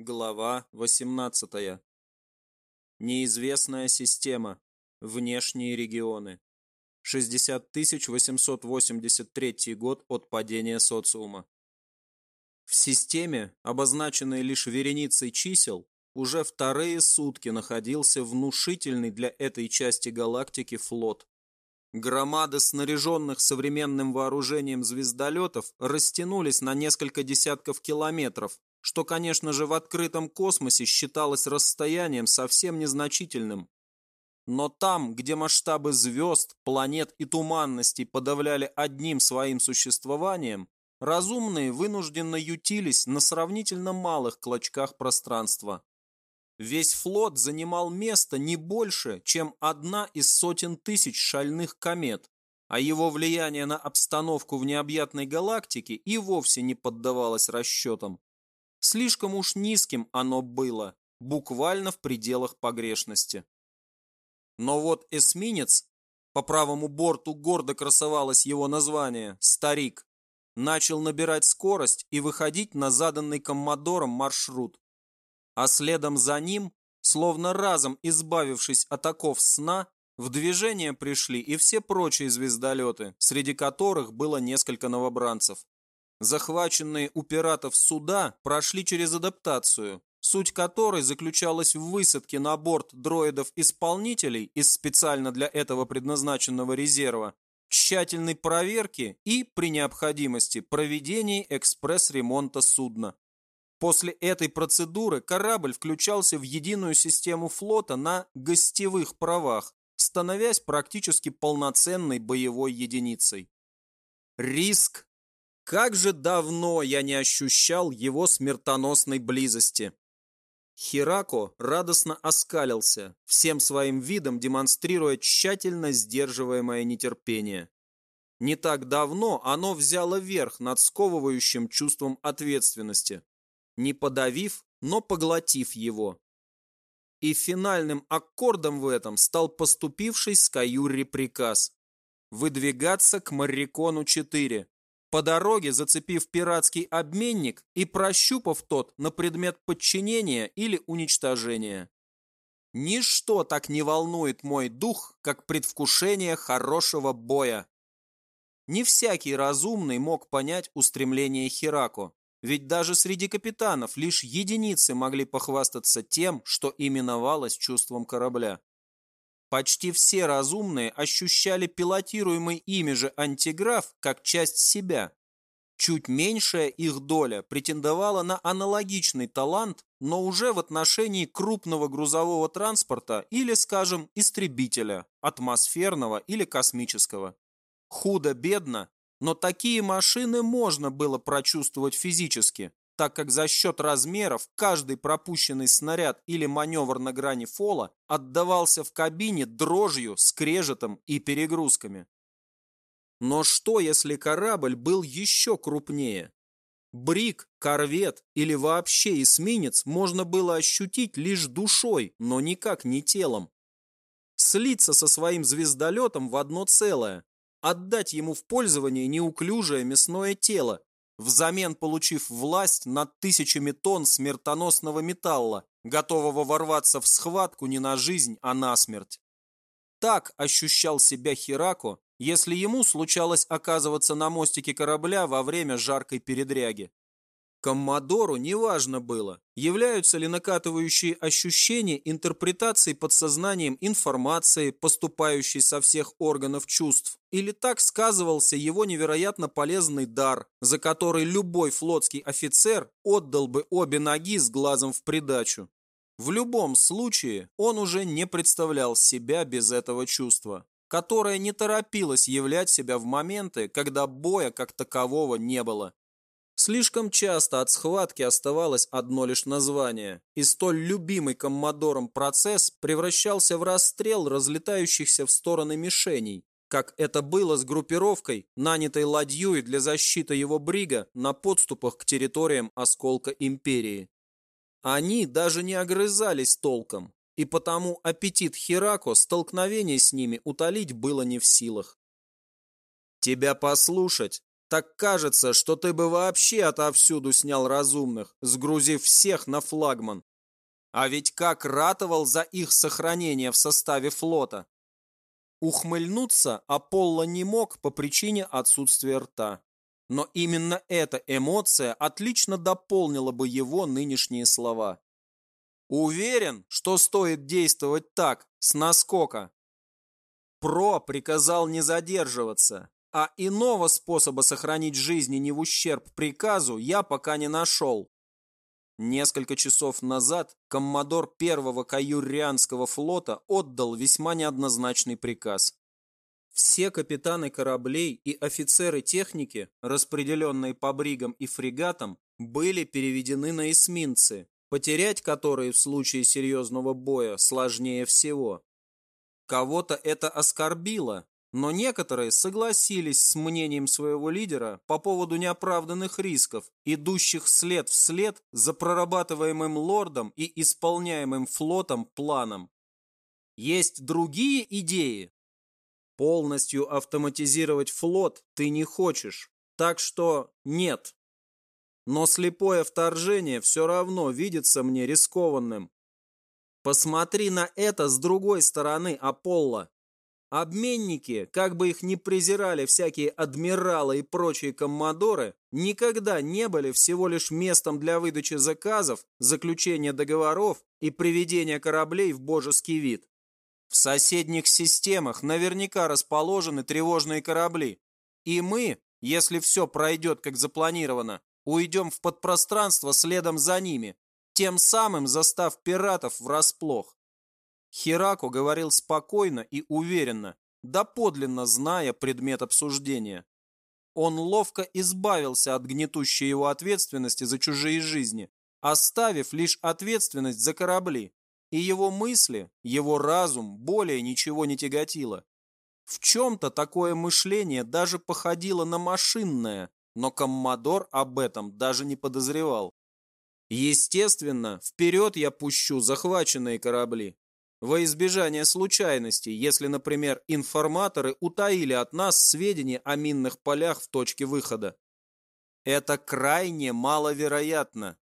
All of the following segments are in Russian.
Глава 18. Неизвестная система. Внешние регионы. 60 883 год от падения социума. В системе, обозначенной лишь вереницей чисел, уже вторые сутки находился внушительный для этой части галактики флот. Громады снаряженных современным вооружением звездолетов растянулись на несколько десятков километров, что, конечно же, в открытом космосе считалось расстоянием совсем незначительным. Но там, где масштабы звезд, планет и туманностей подавляли одним своим существованием, разумные вынужденно ютились на сравнительно малых клочках пространства. Весь флот занимал место не больше, чем одна из сотен тысяч шальных комет, а его влияние на обстановку в необъятной галактике и вовсе не поддавалось расчетам. Слишком уж низким оно было, буквально в пределах погрешности. Но вот эсминец, по правому борту гордо красовалось его название «Старик», начал набирать скорость и выходить на заданный коммодором маршрут а следом за ним, словно разом избавившись от оков сна, в движение пришли и все прочие звездолеты, среди которых было несколько новобранцев. Захваченные у пиратов суда прошли через адаптацию, суть которой заключалась в высадке на борт дроидов-исполнителей из специально для этого предназначенного резерва, тщательной проверки и, при необходимости, проведении экспресс-ремонта судна. После этой процедуры корабль включался в единую систему флота на гостевых правах, становясь практически полноценной боевой единицей. Риск. Как же давно я не ощущал его смертоносной близости. Хирако радостно оскалился, всем своим видом демонстрируя тщательно сдерживаемое нетерпение. Не так давно оно взяло верх над сковывающим чувством ответственности, не подавив, но поглотив его. И финальным аккордом в этом стал поступивший с Каюри приказ выдвигаться к Маррикону-4, по дороге зацепив пиратский обменник и прощупав тот на предмет подчинения или уничтожения. Ничто так не волнует мой дух, как предвкушение хорошего боя. Не всякий разумный мог понять устремление Хирако, ведь даже среди капитанов лишь единицы могли похвастаться тем, что именовалось чувством корабля. Почти все разумные ощущали пилотируемый ими же антиграф как часть себя. Чуть меньшая их доля претендовала на аналогичный талант, но уже в отношении крупного грузового транспорта или, скажем, истребителя, атмосферного или космического. Худо-бедно, но такие машины можно было прочувствовать физически, так как за счет размеров каждый пропущенный снаряд или маневр на грани фола отдавался в кабине дрожью, скрежетом и перегрузками. Но что, если корабль был еще крупнее? Брик, корвет или вообще эсминец можно было ощутить лишь душой, но никак не телом. Слиться со своим звездолетом в одно целое, отдать ему в пользование неуклюжее мясное тело, взамен получив власть над тысячами тонн смертоносного металла, готового ворваться в схватку не на жизнь, а на смерть. Так ощущал себя Хирако, если ему случалось оказываться на мостике корабля во время жаркой передряги. Коммодору неважно было, являются ли накатывающие ощущения интерпретацией подсознанием информации, поступающей со всех органов чувств, или так сказывался его невероятно полезный дар, за который любой флотский офицер отдал бы обе ноги с глазом в придачу. В любом случае он уже не представлял себя без этого чувства, которое не торопилось являть себя в моменты, когда боя как такового не было. Слишком часто от схватки оставалось одно лишь название, и столь любимый коммодором процесс превращался в расстрел разлетающихся в стороны мишеней, как это было с группировкой, нанятой ладьей для защиты его брига на подступах к территориям осколка империи. Они даже не огрызались толком, и потому аппетит Хирако столкновение с ними утолить было не в силах. «Тебя послушать так кажется, что ты бы вообще отовсюду снял разумных, сгрузив всех на флагман. А ведь как ратовал за их сохранение в составе флота. Ухмыльнуться Аполло не мог по причине отсутствия рта. Но именно эта эмоция отлично дополнила бы его нынешние слова. Уверен, что стоит действовать так, с наскока. Про приказал не задерживаться, а иного способа сохранить жизни не в ущерб приказу я пока не нашел. Несколько часов назад коммодор первого каюрианского флота отдал весьма неоднозначный приказ. Все капитаны кораблей и офицеры техники, распределенные по бригам и фрегатам, были переведены на эсминцы, потерять которые в случае серьезного боя сложнее всего. Кого-то это оскорбило, но некоторые согласились с мнением своего лидера по поводу неоправданных рисков, идущих след в след за прорабатываемым лордом и исполняемым флотом планом. Есть другие идеи? Полностью автоматизировать флот ты не хочешь, так что нет. Но слепое вторжение все равно видится мне рискованным. Посмотри на это с другой стороны, Аполло. Обменники, как бы их ни презирали всякие адмиралы и прочие коммодоры, никогда не были всего лишь местом для выдачи заказов, заключения договоров и приведения кораблей в божеский вид. В соседних системах наверняка расположены тревожные корабли. И мы, если все пройдет как запланировано, уйдем в подпространство следом за ними, тем самым застав пиратов врасплох. Хираку говорил спокойно и уверенно, доподлинно зная предмет обсуждения. Он ловко избавился от гнетущей его ответственности за чужие жизни, оставив лишь ответственность за корабли. И его мысли, его разум более ничего не тяготило. В чем-то такое мышление даже походило на машинное, но Коммодор об этом даже не подозревал. Естественно, вперед я пущу захваченные корабли, во избежание случайностей, если, например, информаторы утаили от нас сведения о минных полях в точке выхода. Это крайне маловероятно.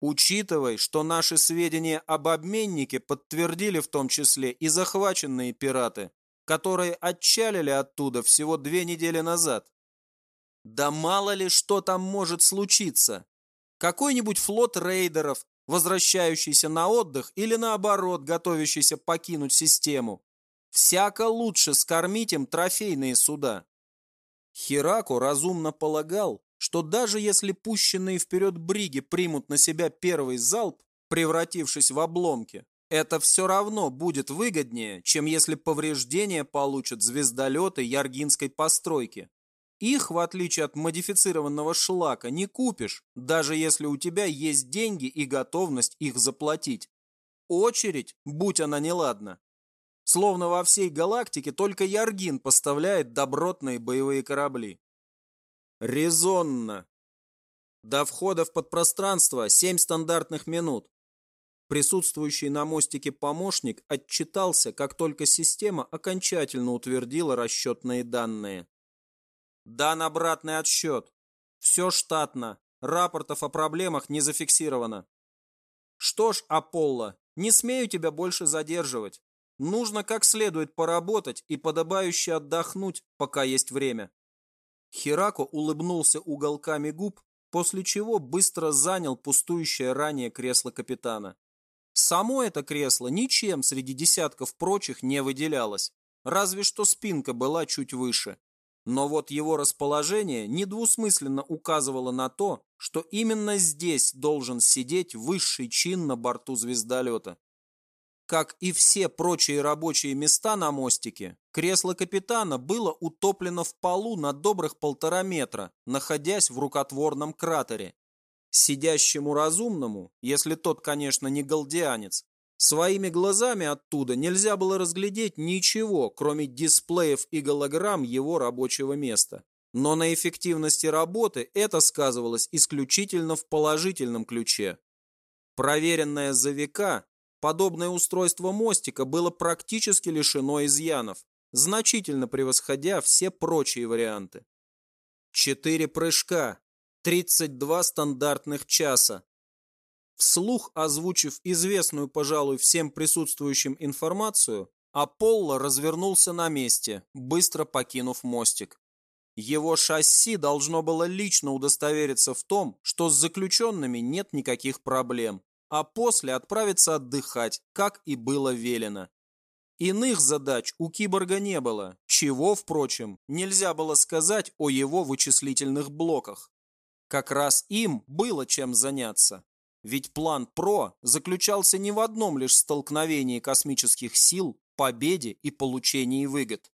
Учитывая, что наши сведения об обменнике подтвердили в том числе и захваченные пираты, которые отчалили оттуда всего две недели назад. Да мало ли что там может случиться. Какой-нибудь флот рейдеров возвращающийся на отдых или наоборот, готовящийся покинуть систему. Всяко лучше скормить им трофейные суда. Хираку разумно полагал, что даже если пущенные вперед бриги примут на себя первый залп, превратившись в обломки, это все равно будет выгоднее, чем если повреждения получат звездолеты Яргинской постройки. Их, в отличие от модифицированного шлака, не купишь, даже если у тебя есть деньги и готовность их заплатить. Очередь, будь она неладна. Словно во всей галактике только Яргин поставляет добротные боевые корабли. Резонно. До входа в подпространство 7 стандартных минут. Присутствующий на мостике помощник отчитался, как только система окончательно утвердила расчетные данные. Дан обратный отсчет. Все штатно. Рапортов о проблемах не зафиксировано. Что ж, Аполло, не смею тебя больше задерживать. Нужно как следует поработать и подобающе отдохнуть, пока есть время. Хирако улыбнулся уголками губ, после чего быстро занял пустующее ранее кресло капитана. Само это кресло ничем среди десятков прочих не выделялось, разве что спинка была чуть выше. Но вот его расположение недвусмысленно указывало на то, что именно здесь должен сидеть высший чин на борту звездолета. Как и все прочие рабочие места на мостике, кресло капитана было утоплено в полу на добрых полтора метра, находясь в рукотворном кратере. Сидящему разумному, если тот, конечно, не галдианец, Своими глазами оттуда нельзя было разглядеть ничего, кроме дисплеев и голограмм его рабочего места. Но на эффективности работы это сказывалось исключительно в положительном ключе. Проверенное за века, подобное устройство мостика было практически лишено изъянов, значительно превосходя все прочие варианты. Четыре прыжка, 32 стандартных часа. Вслух озвучив известную, пожалуй, всем присутствующим информацию, Аполло развернулся на месте, быстро покинув мостик. Его шасси должно было лично удостовериться в том, что с заключенными нет никаких проблем, а после отправиться отдыхать, как и было велено. Иных задач у киборга не было, чего, впрочем, нельзя было сказать о его вычислительных блоках. Как раз им было чем заняться. Ведь план ПРО заключался не в одном лишь столкновении космических сил, победе и получении выгод.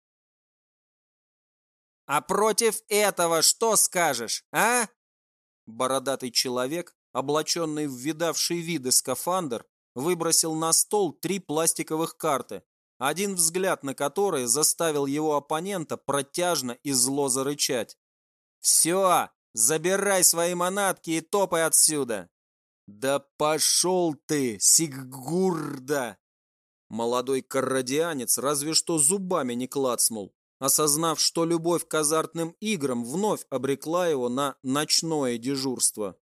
«А против этого что скажешь, а?» Бородатый человек, облаченный в видавший виды скафандр, выбросил на стол три пластиковых карты, один взгляд на который заставил его оппонента протяжно и зло зарычать. «Все, забирай свои манатки и топай отсюда!» «Да пошел ты, Сиггурда!» Молодой каррадианец разве что зубами не клацнул, осознав, что любовь к азартным играм вновь обрекла его на ночное дежурство.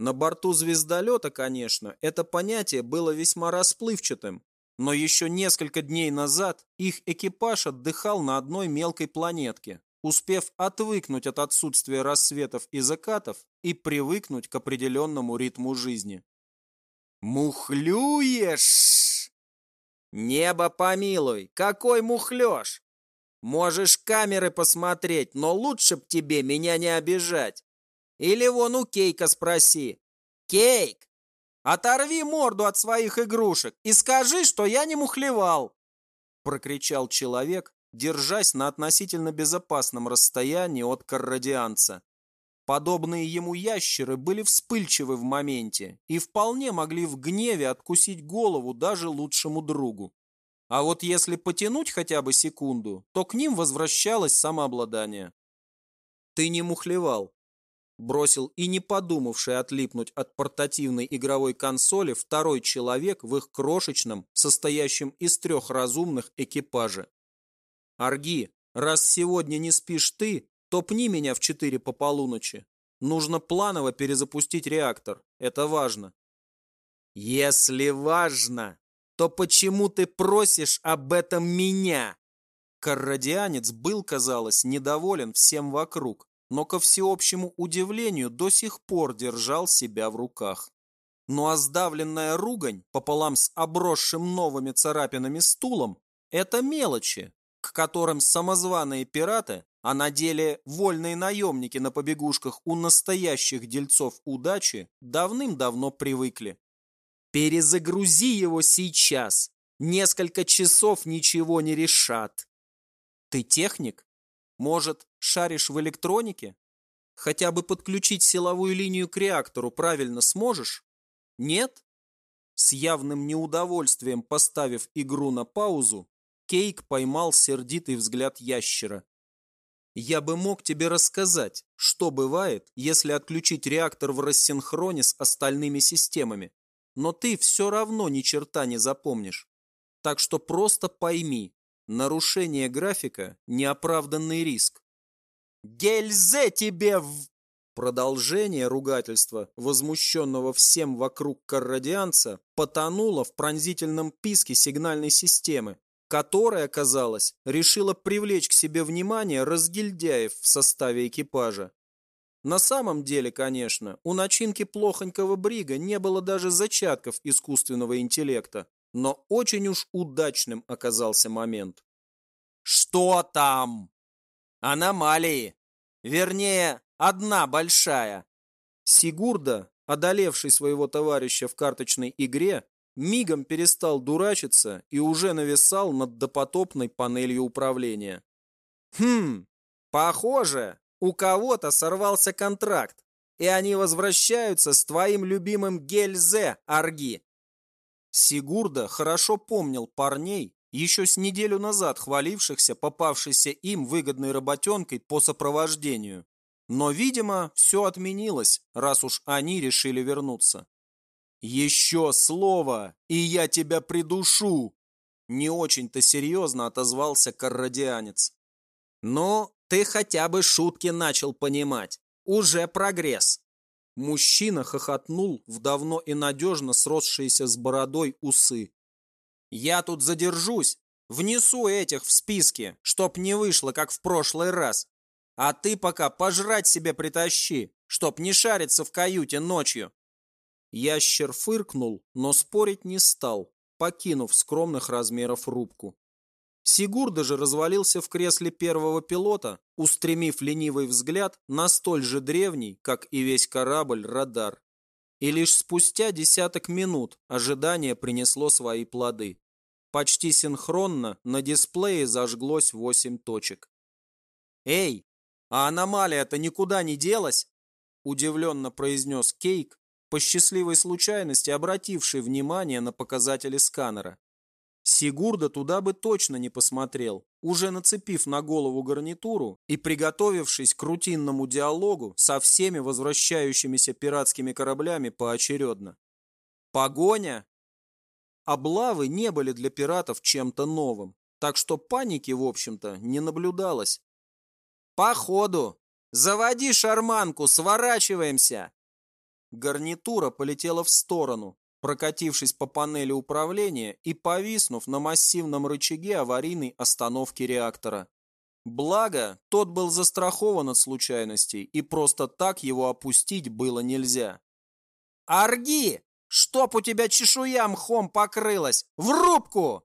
На борту звездолета, конечно, это понятие было весьма расплывчатым, но еще несколько дней назад их экипаж отдыхал на одной мелкой планетке, успев отвыкнуть от отсутствия рассветов и закатов и привыкнуть к определенному ритму жизни. «Мухлюешь!» «Небо помилуй, какой мухлёж! Можешь камеры посмотреть, но лучше б тебе меня не обижать. Или вон у Кейка спроси. Кейк, Оторви морду от своих игрушек и скажи, что я не мухлевал!» Прокричал человек, держась на относительно безопасном расстоянии от каррадианца. Подобные ему ящеры были вспыльчивы в моменте и вполне могли в гневе откусить голову даже лучшему другу. А вот если потянуть хотя бы секунду, то к ним возвращалось самообладание. «Ты не мухлевал», бросил и не подумавший отлипнуть от портативной игровой консоли второй человек в их крошечном, состоящем из трех разумных экипаже. «Арги, раз сегодня не спишь ты, то пни меня в четыре по полуночи. Нужно планово перезапустить реактор, это важно». «Если важно, то почему ты просишь об этом меня?» Каррадианец был, казалось, недоволен всем вокруг но ко всеобщему удивлению до сих пор держал себя в руках. Ну а сдавленная ругань пополам с обросшим новыми царапинами стулом – это мелочи, к которым самозваные пираты, а на деле вольные наемники на побегушках у настоящих дельцов удачи, давным-давно привыкли. Перезагрузи его сейчас. Несколько часов ничего не решат. Ты техник? Может, шаришь в электронике? Хотя бы подключить силовую линию к реактору правильно сможешь? Нет? С явным неудовольствием поставив игру на паузу, Кейк поймал сердитый взгляд ящера. Я бы мог тебе рассказать, что бывает, если отключить реактор в рассинхроне с остальными системами, но ты все равно ни черта не запомнишь. Так что просто пойми, Нарушение графика – неоправданный риск. «Гельзе тебе в...» Продолжение ругательства, возмущенного всем вокруг каррадианца, потонуло в пронзительном писке сигнальной системы, которая, казалось, решила привлечь к себе внимание разгильдяев в составе экипажа. На самом деле, конечно, у начинки плохонького брига не было даже зачатков искусственного интеллекта, но очень уж удачным оказался момент. «Что там?» «Аномалии. Вернее, одна большая». Сигурда, одолевший своего товарища в карточной игре, мигом перестал дурачиться и уже нависал над допотопной панелью управления. «Хм, похоже, у кого-то сорвался контракт, и они возвращаются с твоим любимым Гельзе, Арги. Сигурда хорошо помнил парней, еще с неделю назад хвалившихся попавшейся им выгодной работенкой по сопровождению. Но, видимо, все отменилось, раз уж они решили вернуться. «Еще слово, и я тебя придушу!» Не очень-то серьезно отозвался каррадианец. «Но Ты хотя бы шутки начал понимать. Уже прогресс. Мужчина хохотнул в давно и надежно сросшиеся с бородой усы. Я тут задержусь, внесу этих в списки, чтоб не вышло, как в прошлый раз. А ты пока пожрать себе притащи, чтоб не шариться в каюте ночью. Ящер фыркнул, но спорить не стал, покинув скромных размеров рубку. Сигур даже развалился в кресле первого пилота, устремив ленивый взгляд на столь же древний, как и весь корабль, радар. И лишь спустя десяток минут ожидание принесло свои плоды. Почти синхронно на дисплее зажглось восемь точек. «Эй, а аномалия-то никуда не делась?» Удивленно произнес Кейк, по счастливой случайности обративший внимание на показатели сканера. Сигурда туда бы точно не посмотрел, уже нацепив на голову гарнитуру и приготовившись к рутинному диалогу со всеми возвращающимися пиратскими кораблями поочередно. Погоня? Облавы не были для пиратов чем-то новым, так что паники, в общем-то, не наблюдалось. «Походу! Заводи шарманку, сворачиваемся!» Гарнитура полетела в сторону, прокатившись по панели управления и повиснув на массивном рычаге аварийной остановки реактора. Благо, тот был застрахован от случайностей, и просто так его опустить было нельзя. «Арги! Чтоб у тебя чешуя мхом покрылась! В рубку!»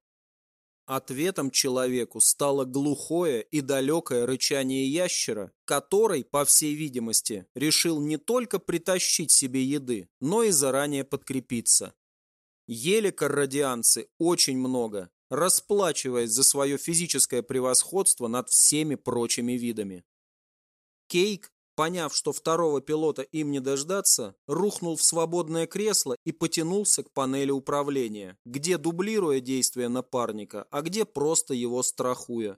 Ответом человеку стало глухое и далекое рычание ящера, который, по всей видимости, решил не только притащить себе еды, но и заранее подкрепиться. Ели каррадианцы очень много, расплачиваясь за свое физическое превосходство над всеми прочими видами. Кейк Поняв, что второго пилота им не дождаться, рухнул в свободное кресло и потянулся к панели управления, где дублируя действия напарника, а где просто его страхуя.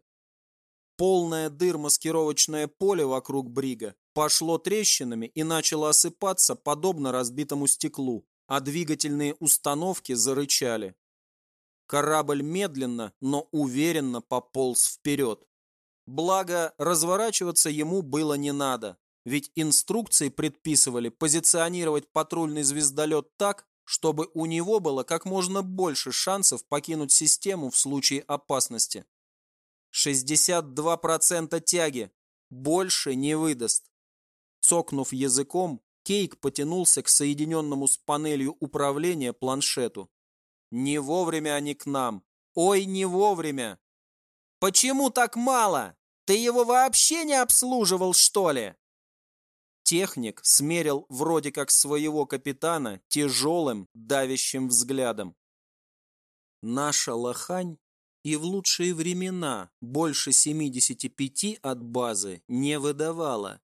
Полное дыр маскировочное поле вокруг брига пошло трещинами и начало осыпаться, подобно разбитому стеклу, а двигательные установки зарычали. Корабль медленно, но уверенно пополз вперед. Благо, разворачиваться ему было не надо ведь инструкции предписывали позиционировать патрульный звездолет так, чтобы у него было как можно больше шансов покинуть систему в случае опасности. 62% тяги. Больше не выдаст. Цокнув языком, Кейк потянулся к соединенному с панелью управления планшету. Не вовремя они к нам. Ой, не вовремя. Почему так мало? Ты его вообще не обслуживал, что ли? Техник смерил вроде как своего капитана тяжелым, давящим взглядом. Наша лохань и в лучшие времена больше 75 от базы не выдавала,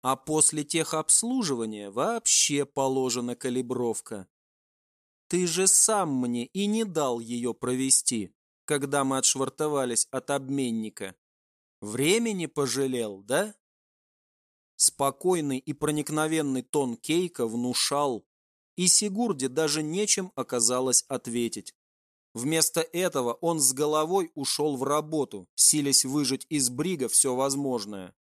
а после техобслуживания вообще положена калибровка. Ты же сам мне и не дал ее провести, когда мы отшвартовались от обменника. Времени пожалел, да? Спокойный и проникновенный тон Кейка внушал, и Сигурде даже нечем оказалось ответить. Вместо этого он с головой ушел в работу, силясь выжать из брига все возможное.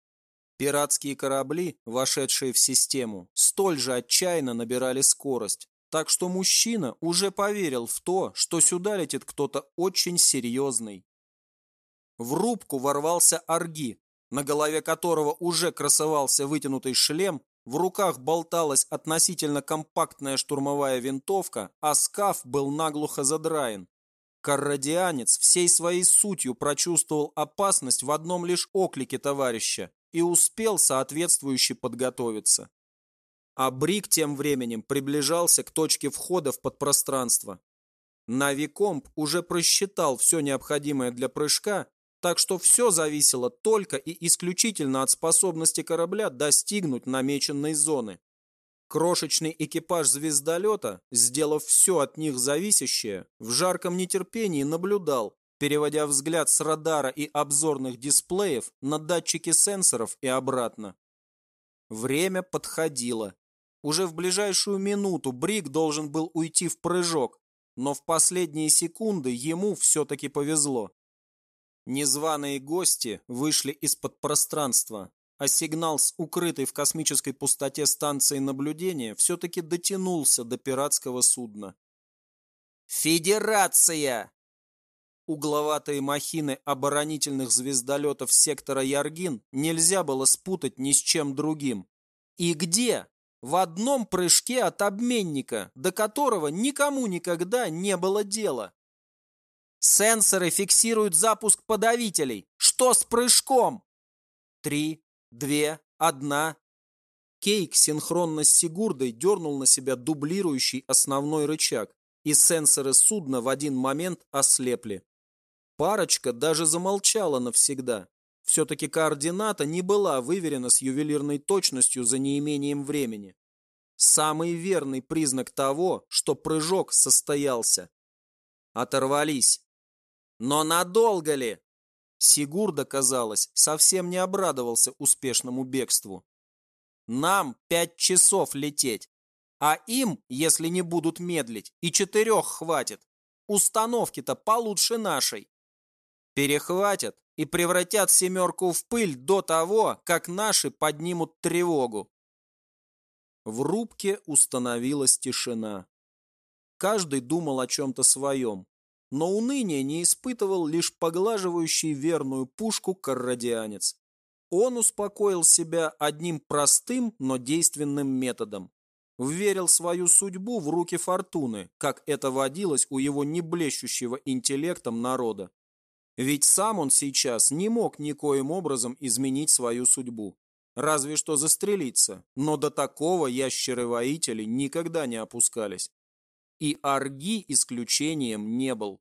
Пиратские корабли, вошедшие в систему, столь же отчаянно набирали скорость, так что мужчина уже поверил в то, что сюда летит кто-то очень серьезный. В рубку ворвался Арги, на голове которого уже красовался вытянутый шлем, в руках болталась относительно компактная штурмовая винтовка, а скаф был наглухо задраен. Каррадианец всей своей сутью прочувствовал опасность в одном лишь оклике товарища и успел соответствующе подготовиться. А Брик тем временем приближался к точке входа в подпространство. Навикомп уже просчитал все необходимое для прыжка так что все зависело только и исключительно от способности корабля достигнуть намеченной зоны. Крошечный экипаж звездолета, сделав все от них зависящее, в жарком нетерпении наблюдал, переводя взгляд с радара и обзорных дисплеев на датчики сенсоров и обратно. Время подходило. Уже в ближайшую минуту Брик должен был уйти в прыжок, но в последние секунды ему все-таки повезло. Незваные гости вышли из-под пространства, а сигнал с укрытой в космической пустоте станции наблюдения все-таки дотянулся до пиратского судна. «Федерация!» Угловатые махины оборонительных звездолетов сектора Яргин нельзя было спутать ни с чем другим. И где? В одном прыжке от обменника, до которого никому никогда не было дела. Сенсоры фиксируют запуск подавителей. Что с прыжком? Три, две, одна. Кейк синхронно с Сигурдой дернул на себя дублирующий основной рычаг, и сенсоры судна в один момент ослепли. Парочка даже замолчала навсегда. Все-таки координата не была выверена с ювелирной точностью за неимением времени. Самый верный признак того, что прыжок состоялся. Оторвались. Но надолго ли? Сигурда, казалось, совсем не обрадовался успешному бегству. Нам пять часов лететь, а им, если не будут медлить, и четырех хватит. Установки-то получше нашей. Перехватят и превратят семерку в пыль до того, как наши поднимут тревогу. В рубке установилась тишина. Каждый думал о чем-то своем но уныние не испытывал лишь поглаживающий верную пушку каррадианец. Он успокоил себя одним простым, но действенным методом. Вверил свою судьбу в руки фортуны, как это водилось у его неблещущего интеллектом народа. Ведь сам он сейчас не мог никоим образом изменить свою судьбу. Разве что застрелиться, но до такого ящеры-воители никогда не опускались. И Арги исключением не был.